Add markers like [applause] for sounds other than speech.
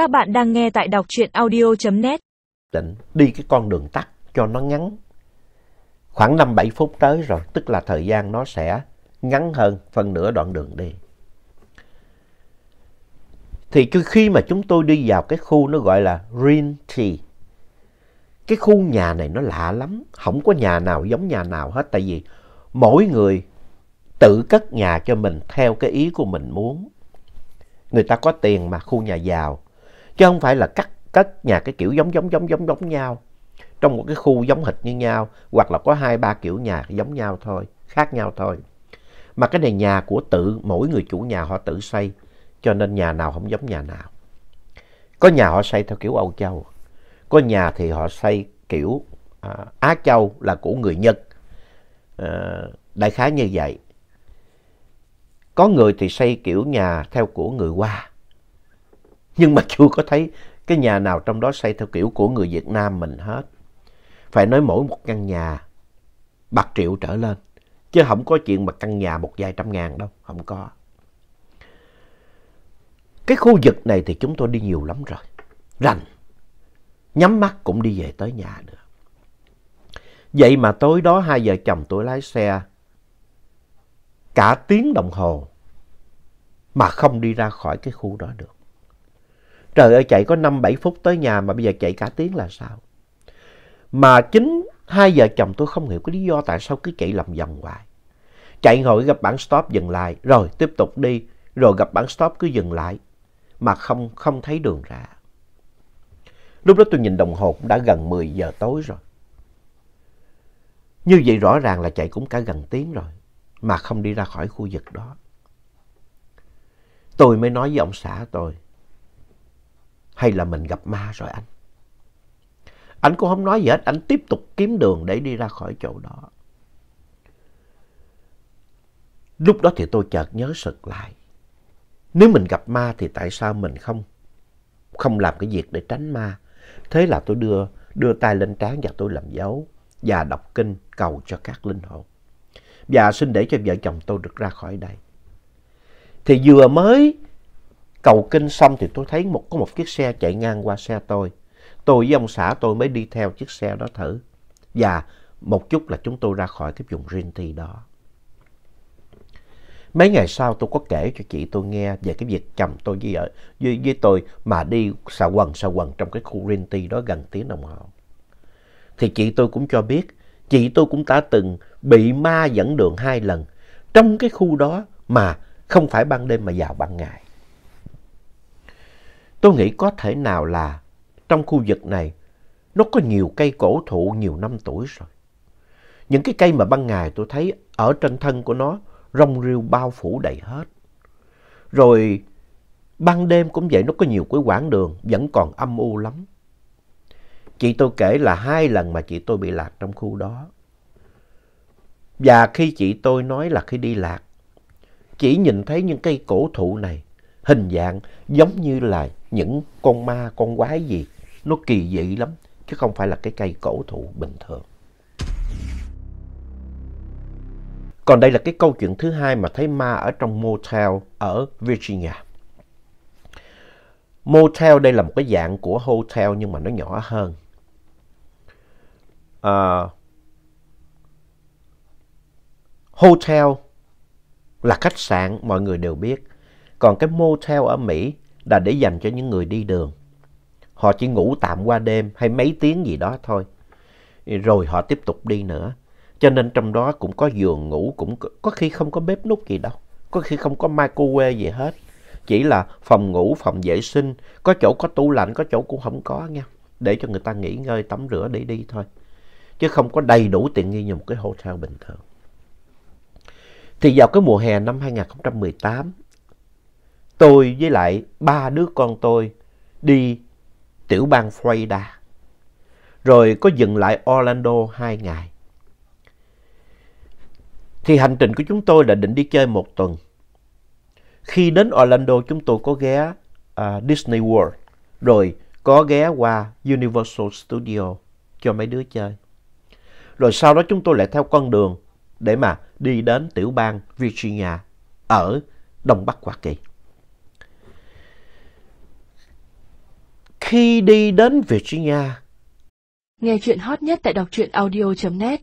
Các bạn đang nghe tại đọc truyện audio.net. Định đi cái con đường tắt cho nó ngắn. Khoảng 5-7 phút tới rồi, tức là thời gian nó sẽ ngắn hơn phần nửa đoạn đường đi. Thì khi mà chúng tôi đi vào cái khu nó gọi là green Tea, cái khu nhà này nó lạ lắm, không có nhà nào giống nhà nào hết tại vì mỗi người tự cất nhà cho mình theo cái ý của mình muốn. Người ta có tiền mà khu nhà giàu, chứ không phải là cắt cất nhà cái kiểu giống giống giống giống giống nhau. Trong một cái khu giống hệt như nhau, hoặc là có hai ba kiểu nhà giống nhau thôi, khác nhau thôi. Mà cái này nhà của tự, mỗi người chủ nhà họ tự xây, cho nên nhà nào không giống nhà nào. Có nhà họ xây theo kiểu Âu Châu, có nhà thì họ xây kiểu à, Á Châu là của người Nhật. À, đại khái như vậy. Có người thì xây kiểu nhà theo của người Hoa. Nhưng mà [laughs] chưa có thấy cái nhà nào trong đó xây theo kiểu của người Việt Nam mình hết. Phải nói mỗi một căn nhà bạc triệu trở lên. Chứ không có chuyện mà căn nhà một vài trăm ngàn đâu. Không có. Cái khu vực này thì chúng tôi đi nhiều lắm rồi. Rành. Nhắm mắt cũng đi về tới nhà được. Vậy mà tối đó hai vợ chồng tôi lái xe cả tiếng đồng hồ mà không đi ra khỏi cái khu đó được. Trời ơi chạy có 5-7 phút tới nhà mà bây giờ chạy cả tiếng là sao? Mà chính hai vợ chồng tôi không hiểu cái lý do tại sao cứ chạy lòng vòng hoài. Chạy hồi gặp bản stop dừng lại rồi tiếp tục đi rồi gặp bản stop cứ dừng lại mà không không thấy đường ra. Lúc đó tôi nhìn đồng hồ cũng đã gần 10 giờ tối rồi. Như vậy rõ ràng là chạy cũng cả gần tiếng rồi mà không đi ra khỏi khu vực đó. Tôi mới nói với ông xã tôi, hay là mình gặp ma rồi anh? Anh cũng không nói gì hết, anh tiếp tục kiếm đường để đi ra khỏi chỗ đó. Lúc đó thì tôi chợt nhớ sực lại. Nếu mình gặp ma thì tại sao mình không không làm cái việc để tránh ma? Thế là tôi đưa đưa tay lên trán và tôi làm dấu và đọc kinh cầu cho các linh hồn. Và xin để cho vợ chồng tôi được ra khỏi đây. Thì vừa mới cầu kinh xong thì tôi thấy một, có một chiếc xe chạy ngang qua xe tôi. Tôi với ông xã tôi mới đi theo chiếc xe đó thử. Và một chút là chúng tôi ra khỏi cái vùng Rinty đó. Mấy ngày sau tôi có kể cho chị tôi nghe về cái việc chồng tôi với, ờ, với, với tôi mà đi xà quần xà quần trong cái khu Rinty đó gần tiếng đồng hồ. Thì chị tôi cũng cho biết, chị tôi cũng đã từng bị ma dẫn đường hai lần trong cái khu đó mà không phải ban đêm mà vào ban ngày. Tôi nghĩ có thể nào là trong khu vực này nó có nhiều cây cổ thụ nhiều năm tuổi rồi. Những cái cây mà ban ngày tôi thấy ở trên thân của nó rong rêu bao phủ đầy hết. Rồi ban đêm cũng vậy nó có nhiều cái quãng đường vẫn còn âm u lắm. Chị tôi kể là hai lần mà chị tôi bị lạc trong khu đó. Và khi chị tôi nói là khi đi lạc, chỉ nhìn thấy những cây cổ thụ này hình dạng giống như là những con ma, con quái gì. Nó kỳ dị lắm, chứ không phải là cái cây cổ thụ bình thường. Còn đây là cái câu chuyện thứ hai mà thấy ma ở trong motel ở Virginia. Motel đây là một cái dạng của hotel nhưng mà nó nhỏ hơn. À, hotel là khách sạn mọi người đều biết. Còn cái motel ở Mỹ là để dành cho những người đi đường. Họ chỉ ngủ tạm qua đêm hay mấy tiếng gì đó thôi. Rồi họ tiếp tục đi nữa. Cho nên trong đó cũng có giường ngủ, cũng có, khi không có bếp nút gì đâu. Có khi không có microwave gì hết. Chỉ là phòng ngủ, phòng vệ sinh, có chỗ có tủ lạnh, có chỗ cũng không có nha. Để cho người ta nghỉ ngơi, tắm rửa để đi thôi. Chứ không có đầy đủ tiện nghi như một cái hotel bình thường. Thì vào cái mùa hè năm 2018, tôi với lại ba đứa con tôi đi tiểu bang Florida. Rồi có dừng lại Orlando hai ngày. Thì hành trình của chúng tôi là định đi chơi một tuần. Khi đến Orlando chúng tôi có ghé uh, Disney World. Rồi có ghé qua Universal Studio cho mấy đứa chơi. Rồi sau đó chúng tôi lại theo con đường để mà đi đến tiểu bang Virginia ở Đông Bắc Hoa Kỳ. Khi đi đến Virginia, Nghe chuyện hot nhất tại đọc truyện audio.net